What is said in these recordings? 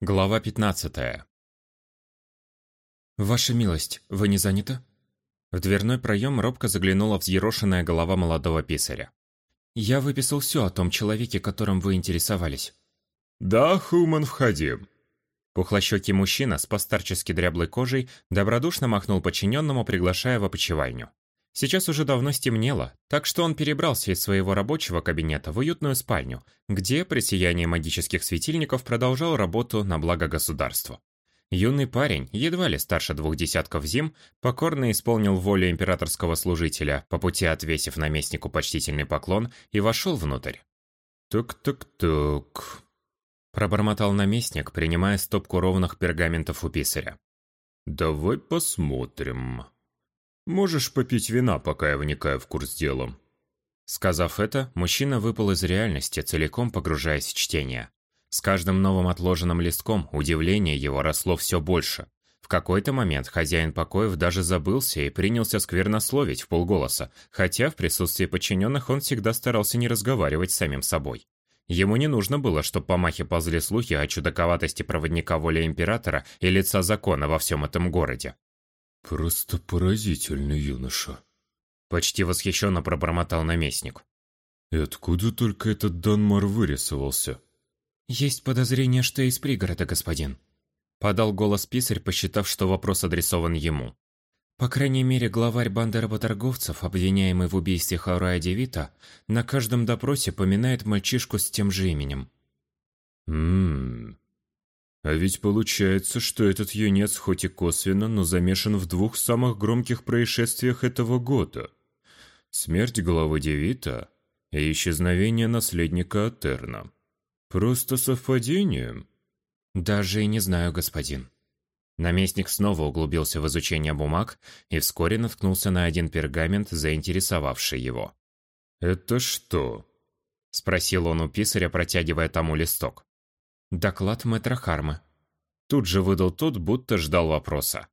Глава 15. «Ваша милость, вы не заняты?» В дверной проем робко заглянула взъерошенная голова молодого писаря. «Я выписал все о том человеке, которым вы интересовались». «Да, Хуман, входи». Пухлощекий мужчина с постарчески дряблой кожей добродушно махнул подчиненному, приглашая в опочивальню. Сейчас уже давно стемнело, так что он перебрался из своего рабочего кабинета в уютную спальню, где при сиянии магических светильников продолжал работу на благо государства. Юный парень, едва ли старше двух десятков зим, покорно исполнил волю императорского служителя, по пути отвесив наместнику почтительный поклон и вошел внутрь. «Тук-тук-тук», – пробормотал наместник, принимая стопку ровных пергаментов у писаря. «Давай посмотрим». Можешь попить вина, пока я вникаю в курс дела». Сказав это, мужчина выпал из реальности, целиком погружаясь в чтение. С каждым новым отложенным листком удивление его росло все больше. В какой-то момент хозяин покоев даже забылся и принялся сквернословить в полголоса, хотя в присутствии подчиненных он всегда старался не разговаривать с самим собой. Ему не нужно было, чтобы по махе ползли слухи о чудаковатости проводника воли императора и лица закона во всем этом городе. «Просто поразительный юноша», — почти восхищенно пробормотал наместник. «И откуда только этот Данмар вырисовался?» «Есть подозрение, что из пригорода, господин», — подал голос писарь, посчитав, что вопрос адресован ему. По крайней мере, главарь банды работорговцев, обвиняемый в убийстве Хаурая Девита, на каждом допросе поминает мальчишку с тем же именем. «Ммм, а ведь получается, что этот юнец хоть и косвенно, но замешан в двух самых громких происшествиях этого года. Смерть главы Девита и исчезновение наследника Атерна. Просто совпадение? Даже и не знаю, господин. Наместник снова углубился в изучение бумаг и вскоре наткнулся на один пергамент, заинтересовавший его. «Это что?» – спросил он у писаря, протягивая тому листок. Доклад мэтра Хармы. Тут же выдал тот, будто ждал вопроса.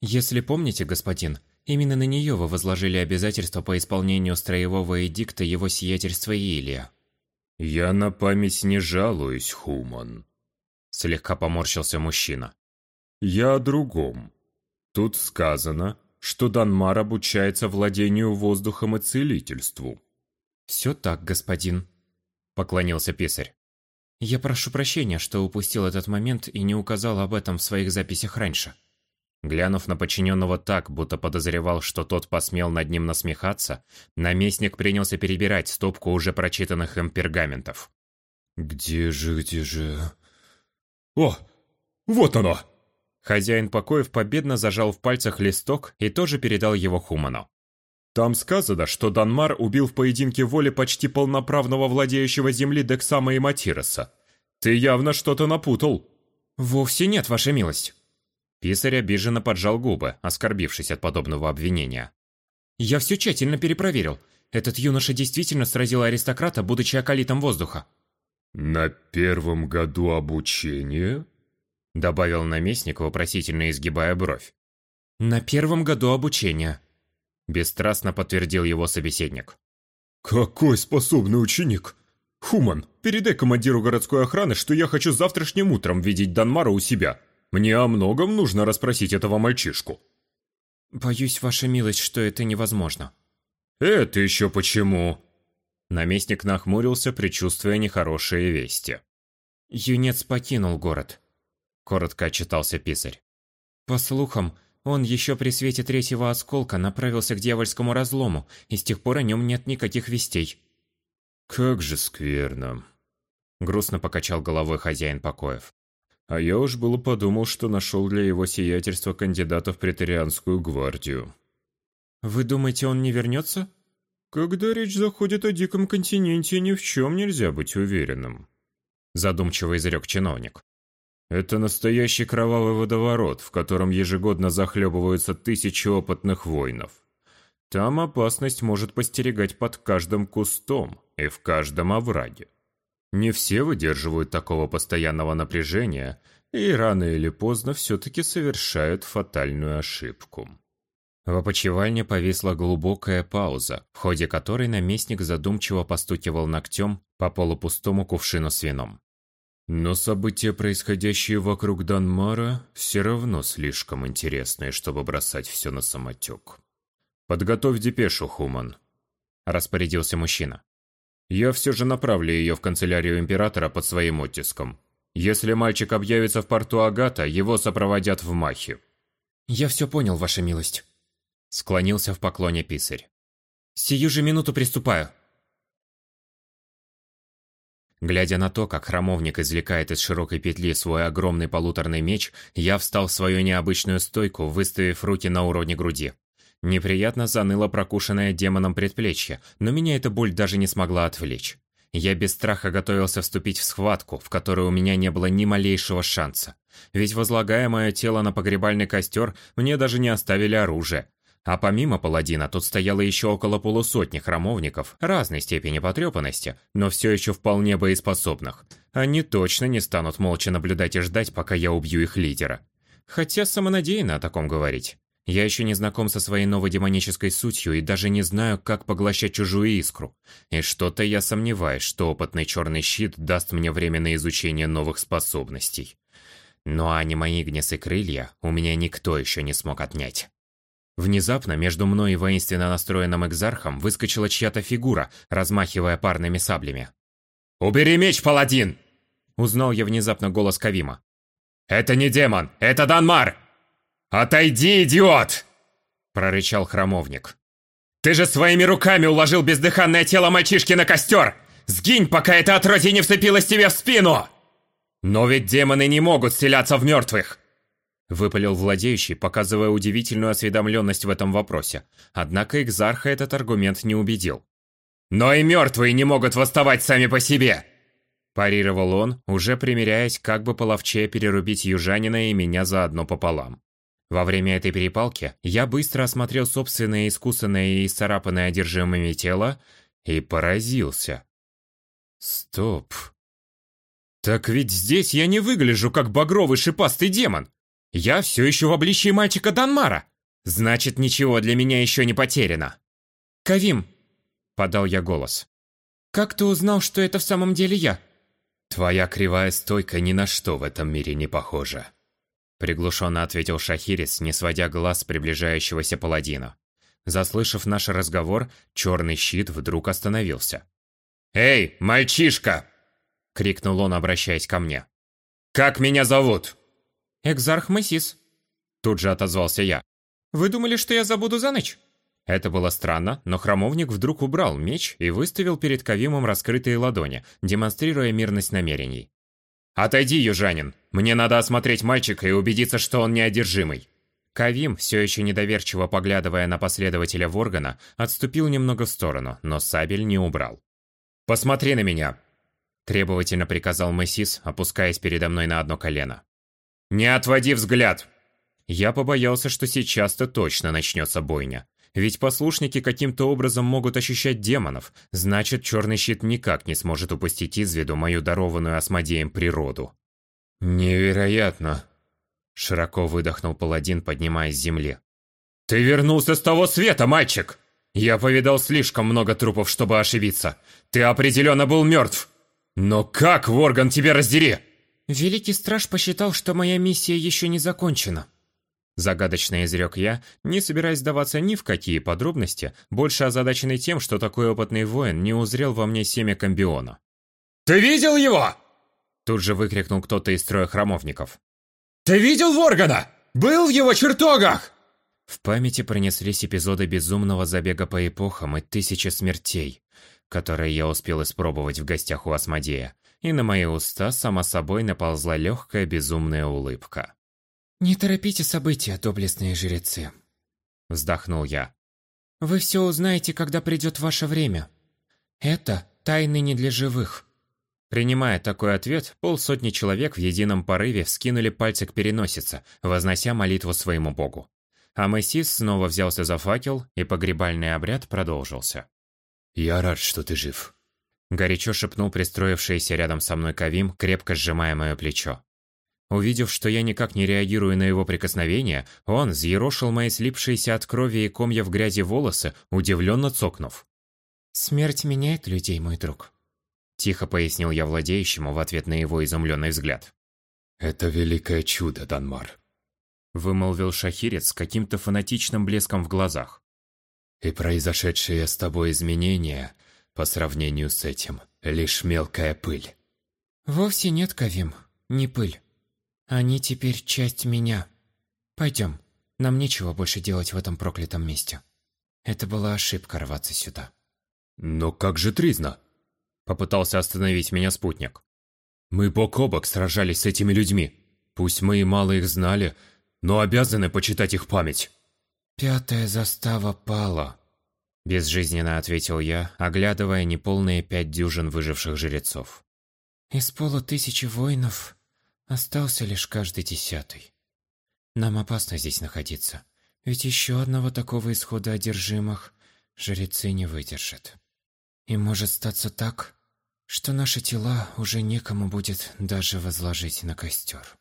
Если помните, господин, именно на нее вы возложили обязательства по исполнению строевого эдикта его сиятельства Илия. Я на память не жалуюсь, Хуман. Слегка поморщился мужчина. Я о другом. Тут сказано, что Данмар обучается владению воздухом и целительству. Все так, господин. Поклонился писарь. Я прошу прощения, что упустил этот момент и не указал об этом в своих записях раньше. Глянув на подчиненного так, будто подозревал, что тот посмел над ним насмехаться, наместник принялся перебирать стопку уже прочитанных им пергаментов. «Где же, где же...» «О, вот оно!» Хозяин покоев победно зажал в пальцах листок и тоже передал его Хуману. Там сказано, что Данмар убил в поединке воли почти полноправного владеющего земли Дексама и Матироса. Ты явно что-то напутал. Вовсе нет, ваша милость. Писарь обиженно поджал губы, оскорбившись от подобного обвинения. Я все тщательно перепроверил. Этот юноша действительно сразил аристократа, будучи околитом воздуха. На первом году обучения? Добавил наместник, вопросительно изгибая бровь. На первом году обучения, Бесстрастно подтвердил его собеседник. «Какой способный ученик! Хуман, передай командиру городской охраны, что я хочу завтрашним утром видеть Данмара у себя. Мне о многом нужно расспросить этого мальчишку». «Боюсь, ваша милость, что это невозможно». «Это еще почему?» Наместник нахмурился, предчувствуя нехорошие вести. «Юнец покинул город», — коротко отчитался писарь. «По слухам, он еще при свете третьего осколка направился к дьявольскому разлому, и с тех пор о нем нет никаких вестей. «Как же скверно!» Грустно покачал головой хозяин покоев. «А я уж было подумал, что нашел для его сиятельства кандидата в претерианскую гвардию». «Вы думаете, он не вернется?» «Когда речь заходит о диком континенте, ни в чем нельзя быть уверенным», задумчиво изрек чиновник. Это настоящий кровавый водоворот, в котором ежегодно захлебываются тысячи опытных воинов. Там опасность может постерегать под каждым кустом и в каждом овраге. Не все выдерживают такого постоянного напряжения и рано или поздно все-таки совершают фатальную ошибку. В опочивальне повисла глубокая пауза, в ходе которой наместник задумчиво постукивал ногтем по полупустому кувшину с вином. Но события, происходящие вокруг Данмара, все равно слишком интересные, чтобы бросать все на самотек. «Подготовь депешу, Хуман», – распорядился мужчина. «Я все же направлю ее в канцелярию императора под своим оттиском. Если мальчик объявится в порту Агата, его сопроводят в Махе». «Я все понял, ваша милость», – склонился в поклоне писарь. «Сию же минуту приступаю». Глядя на то, как храмовник извлекает из широкой петли свой огромный полуторный меч, я встал в свою необычную стойку, выставив руки на уровне груди. Неприятно заныло прокушенное демоном предплечье, но меня эта боль даже не смогла отвлечь. Я без страха готовился вступить в схватку, в которой у меня не было ни малейшего шанса. Ведь возлагая мое тело на погребальный костер, мне даже не оставили оружие, а помимо паладина тут стояло еще около полусотни храмовников разной степени потрепанности, но все еще вполне боеспособных. Они точно не станут молча наблюдать и ждать, пока я убью их лидера. Хотя самонадеянно о таком говорить. Я еще не знаком со своей новой демонической сутью и даже не знаю, как поглощать чужую искру. И что-то я сомневаюсь, что опытный черный щит даст мне время на изучение новых способностей. Ну а анима Игнис и крылья у меня никто еще не смог отнять. Внезапно между мной и воинственно настроенным экзархом выскочила чья-то фигура, размахивая парными саблями. «Убери меч, паладин!» Узнал я внезапно голос Кавима. «Это не демон, это Данмар!» «Отойди, идиот!» прорычал храмовник. «Ты же своими руками уложил бездыханное тело мальчишки на костер! Сгинь, пока это отродье не вцепилось тебе в спину!» «Но ведь демоны не могут селяться в мертвых! Выпалил владеющий, показывая удивительную осведомленность в этом вопросе. Однако Экзарха этот аргумент не убедил. «Но и мертвые не могут восставать сами по себе!» Парировал он, уже примеряясь, как бы половче перерубить южанина и меня заодно пополам. Во время этой перепалки я быстро осмотрел собственное искусанное и исцарапанное одержимыми тело и поразился. Стоп. Так ведь здесь я не выгляжу как багровый шипастый демон. Я все еще в обличии мальчика Данмара. Значит, ничего для меня еще не потеряно. Кавим, подал я голос. Как ты узнал, что это в самом деле я? Твоя кривая стойка ни на что в этом мире не похожа. Приглушенно ответил Шахирис, не сводя глаз с приближающегося паладина. Заслышав наш разговор, черный щит вдруг остановился. «Эй, мальчишка!» — крикнул он, обращаясь ко мне. «Как меня зовут?» «Экзарх Мессис», – тут же отозвался я. «Вы думали, что я забуду за ночь?» Это было странно, но храмовник вдруг убрал меч и выставил перед Кавимом раскрытые ладони, демонстрируя мирность намерений. «Отойди, южанин! Мне надо осмотреть мальчика и убедиться, что он неодержимый!» Кавим, все еще недоверчиво поглядывая на последователя Воргана, отступил немного в сторону, но сабель не убрал. «Посмотри на меня!» Требовательно приказал Мессис, опускаясь передо мной на одно колено. «Не отводи взгляд!» Я побоялся, что сейчас-то точно начнется бойня. Ведь послушники каким-то образом могут ощущать демонов, значит, черный щит никак не сможет упустить из виду мою дарованную осмодеем природу. «Невероятно!» Широко выдохнул паладин, поднимаясь с земли. «Ты вернулся с того света, мальчик! Я повидал слишком много трупов, чтобы ошибиться. Ты определенно был мертв! Но как, Ворган, тебе раздери!» «Великий страж посчитал, что моя миссия еще не закончена». Загадочно изрек я, не собираясь сдаваться ни в какие подробности, больше озадаченный тем, что такой опытный воин не узрел во мне семя комбиона. «Ты видел его?» Тут же выкрикнул кто-то из строя храмовников. «Ты видел Воргана? Был в его чертогах?» В памяти пронеслись эпизоды безумного забега по эпохам и тысячи смертей, которые я успел испробовать в гостях у Асмодея, и на мои уста само собой наползла легкая безумная улыбка. «Не торопите события, доблестные жрецы», — вздохнул я. «Вы все узнаете, когда придет ваше время. Это тайны не для живых». Принимая такой ответ, полсотни человек в едином порыве вскинули пальцы к переносице, вознося молитву своему богу. А Мессис снова взялся за факел, и погребальный обряд продолжился. «Я рад, что ты жив», Горячо шепнул пристроившийся рядом со мной Кавим, крепко сжимая мое плечо. Увидев, что я никак не реагирую на его прикосновение, он взъерошил мои слипшиеся от крови и комья в грязи волосы, удивленно цокнув. «Смерть меняет людей, мой друг. Тихо пояснил я владеющему в ответ на его изумленный взгляд. «Это великое чудо, Данмар», — вымолвил шахирец с каким-то фанатичным блеском в глазах. «И произошедшие с тобой изменения, по сравнению с этим, лишь мелкая пыль». «Вовсе нет, Кавим, не пыль. Они теперь часть меня. Пойдем, нам нечего больше делать в этом проклятом месте. Это была ошибка рваться сюда». «Но как же Тризна?» Попытался остановить меня спутник. «Мы бок о бок сражались с этими людьми. Пусть мы и мало их знали, но обязаны почитать их память». «Пятая застава пала», – безжизненно ответил я, оглядывая неполные пять дюжин выживших жрецов. «Из полутысячи воинов остался лишь каждый десятый. Нам опасно здесь находиться, ведь еще одного такого исхода одержимых жрецы не выдержат». И может статься так, что наши тела уже некому будет даже возложить на костер.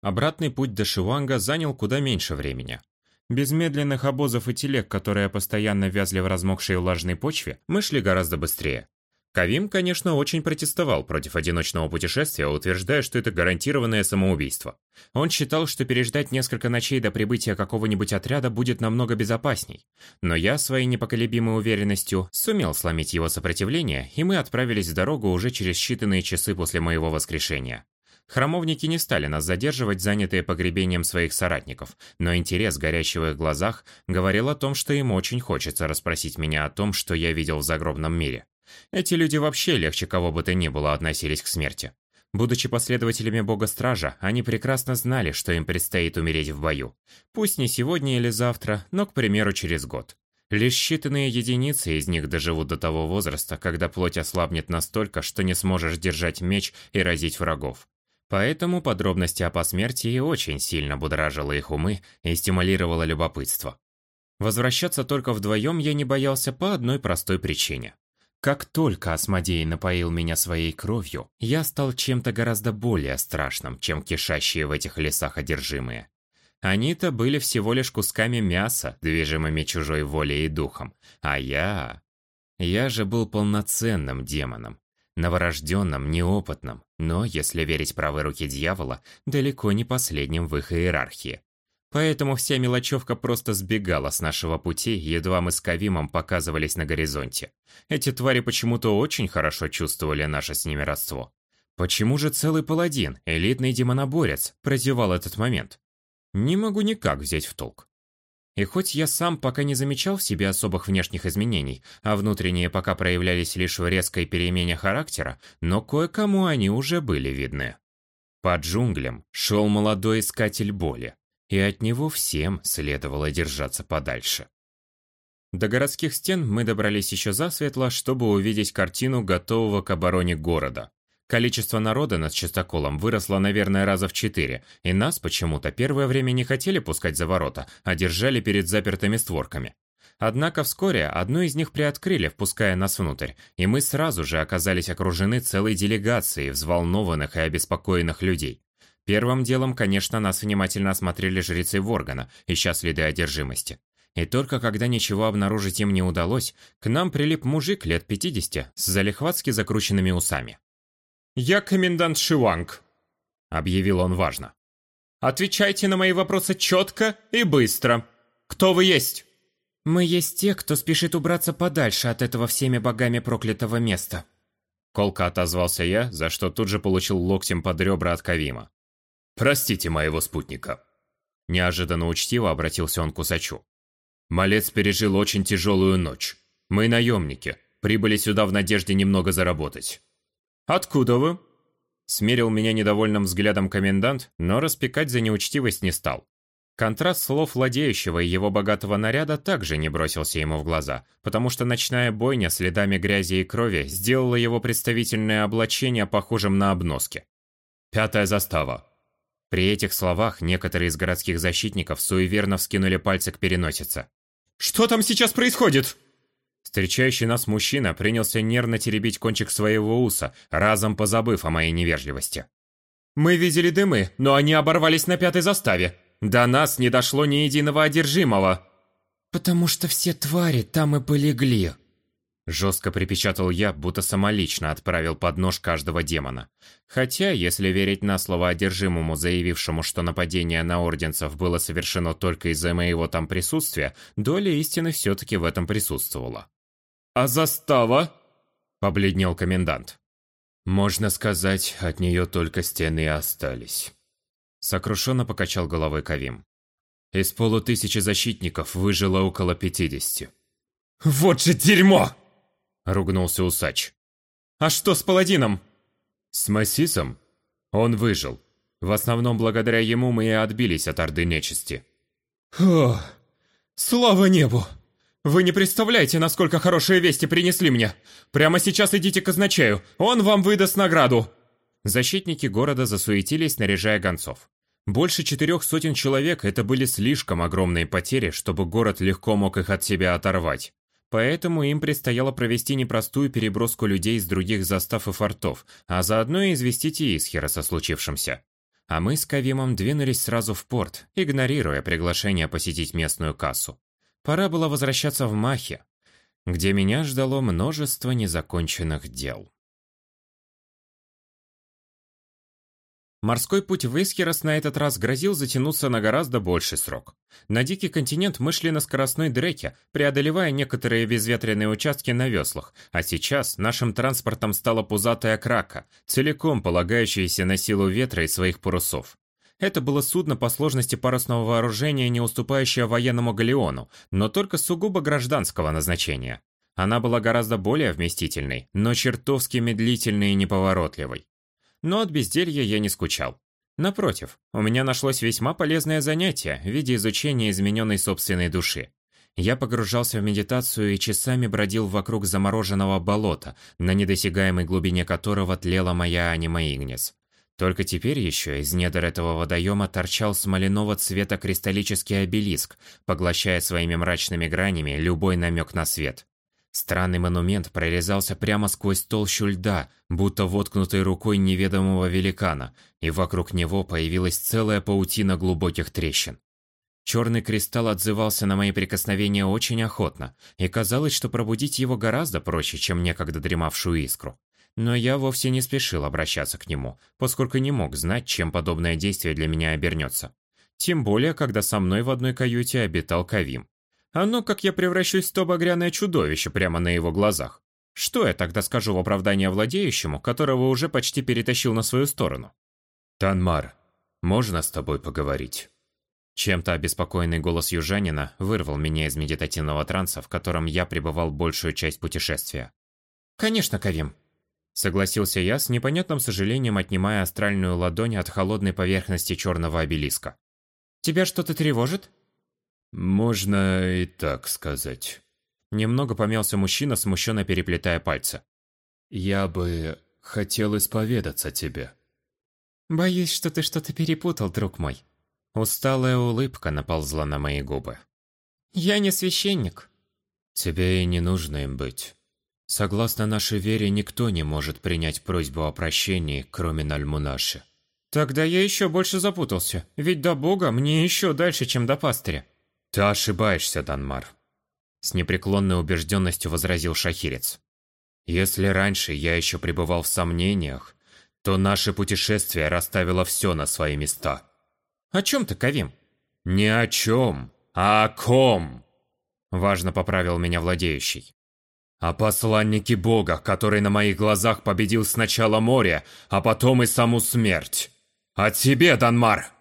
Обратный путь до Шиванга занял куда меньше времени. Без медленных обозов и телег, которые постоянно вязли в размокшей влажной почве, мы шли гораздо быстрее. Кавим, конечно, очень протестовал против одиночного путешествия, утверждая, что это гарантированное самоубийство. Он считал, что переждать несколько ночей до прибытия какого-нибудь отряда будет намного безопасней. Но я, своей непоколебимой уверенностью, сумел сломить его сопротивление, и мы отправились в дорогу уже через считанные часы после моего воскрешения. Храмовники не стали нас задерживать, занятые погребением своих соратников, но интерес, горящий в их глазах, говорил о том, что им очень хочется расспросить меня о том, что я видел в загробном мире. Эти люди вообще легче кого бы то ни было относились к смерти. Будучи последователями бога-стража, они прекрасно знали, что им предстоит умереть в бою. Пусть не сегодня или завтра, но, к примеру, через год. Лишь считанные единицы из них доживут до того возраста, когда плоть ослабнет настолько, что не сможешь держать меч и разить врагов. Поэтому подробности о посмертии очень сильно будоражило их умы и стимулировало любопытство. Возвращаться только вдвоем я не боялся по одной простой причине. Как только Асмодей напоил меня своей кровью, я стал чем-то гораздо более страшным, чем кишащие в этих лесах одержимые. Они-то были всего лишь кусками мяса, движимыми чужой волей и духом. А я... Я же был полноценным демоном. Новорожденным, неопытным, но, если верить правой руке дьявола, далеко не последним в их иерархии. Поэтому вся мелочевка просто сбегала с нашего пути, едва мы с Кавимом показывались на горизонте. Эти твари почему-то очень хорошо чувствовали наше с ними родство. Почему же целый паладин, элитный демоноборец, прозевал этот момент? Не могу никак взять в толк. И хоть я сам пока не замечал в себе особых внешних изменений, а внутренние пока проявлялись лишь в резкой перемене характера, но кое-кому они уже были видны. По джунглям шел молодой искатель боли, и от него всем следовало держаться подальше. До городских стен мы добрались еще засветло, чтобы увидеть картину готового к обороне города. Количество народа над Чистоколом выросло, наверное, раза в четыре, и нас почему-то первое время не хотели пускать за ворота, а держали перед запертыми створками. Однако вскоре одну из них приоткрыли, впуская нас внутрь, и мы сразу же оказались окружены целой делегацией взволнованных и обеспокоенных людей. Первым делом, конечно, нас внимательно осмотрели жрецы Воргана, ища следы одержимости. И только когда ничего обнаружить им не удалось, к нам прилип мужик лет 50 с залихватски закрученными усами. «Я комендант Шиванг», — объявил он важно. «Отвечайте на мои вопросы четко и быстро. Кто вы есть?» «Мы есть те, кто спешит убраться подальше от этого всеми богами проклятого места», Колко отозвался я, за что тут же получил локтем под ребра от Кавима. «Простите моего спутника». Неожиданно учтиво обратился он к усачу. «Малец пережил очень тяжелую ночь. Мы наемники, прибыли сюда в надежде немного заработать». «Откуда вы?» Смерил меня недовольным взглядом комендант, но распекать за неучтивость не стал. Контраст слов владеющего и его богатого наряда также не бросился ему в глаза, потому что ночная бойня следами грязи и крови сделала его представительное облачение похожим на обноски. «Пятая застава», при этих словах некоторые из городских защитников суеверно вскинули пальцы к переносице. «Что там сейчас происходит?» Встречающий нас мужчина принялся нервно теребить кончик своего уса, разом позабыв о моей невежливости. «Мы видели дымы, но они оборвались на пятой заставе. До нас не дошло ни единого одержимого». «Потому что все твари там и полегли», Жестко припечатал я, будто самолично отправил под нож каждого демона. Хотя, если верить на слово одержимому, заявившему, что нападение на орденцев было совершено только из-за моего там присутствия, доля истины все-таки в этом присутствовала. «А застава?» – побледнел комендант. «Можно сказать, от нее только стены остались». Сокрушенно покачал головой Кавим. Из полутысячи защитников выжило около пятидесяти. «Вот же дерьмо!» – ругнулся усач. «А что с паладином?» «С Массисом? Он выжил. В основном благодаря ему мы и отбились от Орды Нечисти». «О, слава небу! Вы не представляете, насколько хорошие вести принесли мне! Прямо сейчас идите к казначею, он вам выдаст награду!» Защитники города засуетились, наряжая гонцов. Больше четырех сотен человек – это были слишком огромные потери, чтобы город легко мог их от себя оторвать. Поэтому им предстояло провести непростую переброску людей из других застав и фортов, а заодно и известить Исхера со случившимся. А мы с Кавимом двинулись сразу в порт, игнорируя приглашение посетить местную кассу. Пора было возвращаться в Махе, где меня ждало множество незаконченных дел. Морской путь в Исхерос на этот раз грозил затянуться на гораздо больший срок. На дикий континент мы шли на скоростной дреке, преодолевая некоторые безветренные участки на веслах, а сейчас нашим транспортом стала пузатая крака, целиком полагающаяся на силу ветра и своих парусов. Это было судно по сложности парусного вооружения, не уступающее военному галеону, но только сугубо гражданского назначения. Она была гораздо более вместительной, но чертовски медлительной и неповоротливой. Но от безделья я не скучал. Напротив, у меня нашлось весьма полезное занятие в виде изучения измененной собственной души. Я погружался в медитацию и часами бродил вокруг замороженного болота, на недосягаемой глубине которого тлела моя анима Игнис. Только теперь еще из недр этого водоема торчал смоляного цвета кристаллический обелиск, поглощая своими мрачными гранями любой намек на свет. Странный монумент прорезался прямо сквозь толщу льда, будто воткнутой рукой неведомого великана, и вокруг него появилась целая паутина глубоких трещин. Черный кристалл отзывался на мои прикосновения очень охотно, и казалось, что пробудить его гораздо проще, чем некогда дремавшую искру. Но я вовсе не спешил обращаться к нему, поскольку не мог знать, чем подобное действие для меня обернется. Тем более, когда со мной в одной каюте обитал Кавим. А ну, как я превращусь в то багряное чудовище прямо на его глазах. Что я тогда скажу в оправдание владеющему, которого уже почти перетащил на свою сторону? «Танмар, можно с тобой поговорить?» Чем-то обеспокоенный голос южанина вырвал меня из медитативного транса, в котором я пребывал большую часть путешествия. «Конечно, Кавим!» Согласился я с непонятным сожалением, отнимая астральную ладонь от холодной поверхности черного обелиска. «Тебя что-то тревожит?» «Можно и так сказать». Немного помялся мужчина, смущенно переплетая пальцы. «Я бы хотел исповедаться тебе». «Боюсь, что ты что-то перепутал, друг мой». Усталая улыбка наползла на мои губы. «Я не священник». «Тебе и не нужно им быть. Согласно нашей вере, никто не может принять просьбу о прощении, кроме Нальмунаши». «Тогда я еще больше запутался, ведь до Бога мне еще дальше, чем до пастыря». «Ты ошибаешься, Данмар», — с непреклонной убежденностью возразил шахирец. «Если раньше я еще пребывал в сомнениях, то наше путешествие расставило все на свои места». «О чем ты, Кавим?» «Не о чем, а о ком!» Важно поправил меня владеющий. «О посланнике Бога, который на моих глазах победил сначала море, а потом и саму смерть. О тебе, Данмар!»